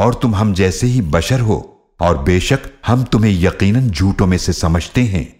और तुम हम जैसे ही बशर हो, और बेशक हम तुम्हें यकीनन झूठों में से समझते हैं।